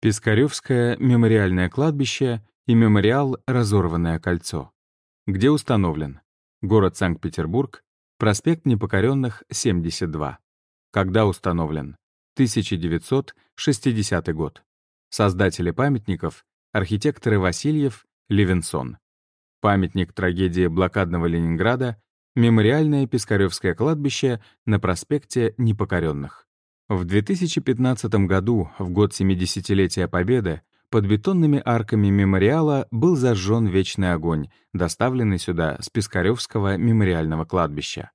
Пискаревское мемориальное кладбище и мемориал «Разорванное кольцо». Где установлен? Город Санкт-Петербург, проспект Непокоренных, 72. Когда установлен? 1960 год. Создатели памятников — архитекторы Васильев, Левинсон. Памятник трагедии блокадного Ленинграда, мемориальное Пискаревское кладбище на проспекте Непокоренных. В 2015 году, в год 70-летия Победы, под бетонными арками мемориала был зажжен вечный огонь, доставленный сюда с Пискаревского мемориального кладбища.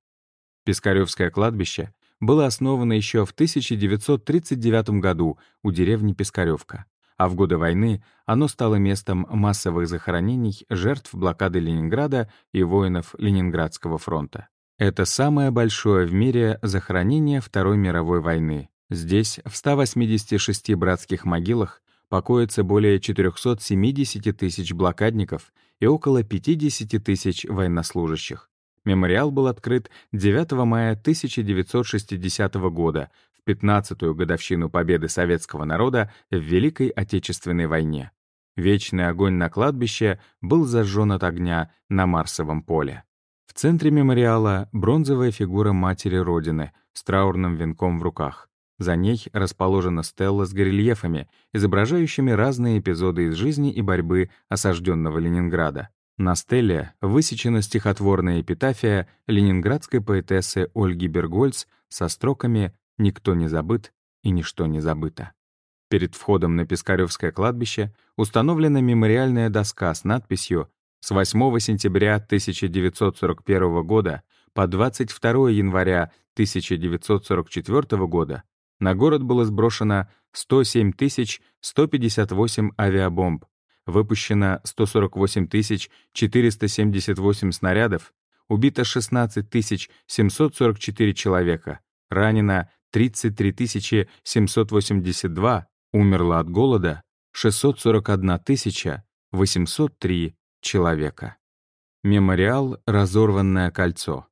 Пискаревское кладбище было основано еще в 1939 году у деревни Пискаревка, а в годы войны оно стало местом массовых захоронений жертв блокады Ленинграда и воинов Ленинградского фронта. Это самое большое в мире захоронение Второй мировой войны. Здесь, в 186 братских могилах, покоится более 470 тысяч блокадников и около 50 тысяч военнослужащих. Мемориал был открыт 9 мая 1960 года, в 15-ю годовщину победы советского народа в Великой Отечественной войне. Вечный огонь на кладбище был зажжен от огня на Марсовом поле. В центре мемориала бронзовая фигура Матери Родины с траурным венком в руках. За ней расположена стелла с горельефами, изображающими разные эпизоды из жизни и борьбы осажденного Ленинграда. На стелле высечена стихотворная эпитафия ленинградской поэтессы Ольги Бергольц со строками «Никто не забыт и ничто не забыто». Перед входом на Пискаревское кладбище установлена мемориальная доска с надписью с 8 сентября 1941 года по 22 января 1944 года на город было сброшено 107 158 авиабомб, выпущено 148 478 снарядов, убито 16 744 человека, ранено 33 782, умерло от голода 641 803 человека. Мемориал «Разорванное кольцо».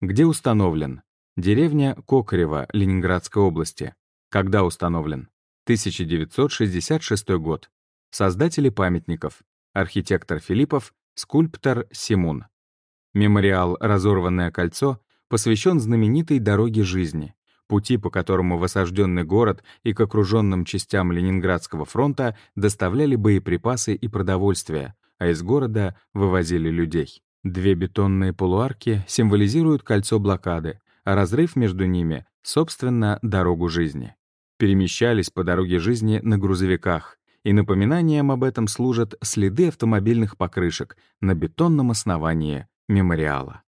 Где установлен? Деревня Кокарева Ленинградской области. Когда установлен? 1966 год. Создатели памятников. Архитектор Филиппов, скульптор Симун. Мемориал «Разорванное кольцо» посвящен знаменитой дороге жизни, пути, по которому в осажденный город и к окруженным частям Ленинградского фронта доставляли боеприпасы и продовольствие, а из города вывозили людей. Две бетонные полуарки символизируют кольцо блокады, а разрыв между ними — собственно, дорогу жизни. Перемещались по дороге жизни на грузовиках, и напоминанием об этом служат следы автомобильных покрышек на бетонном основании мемориала.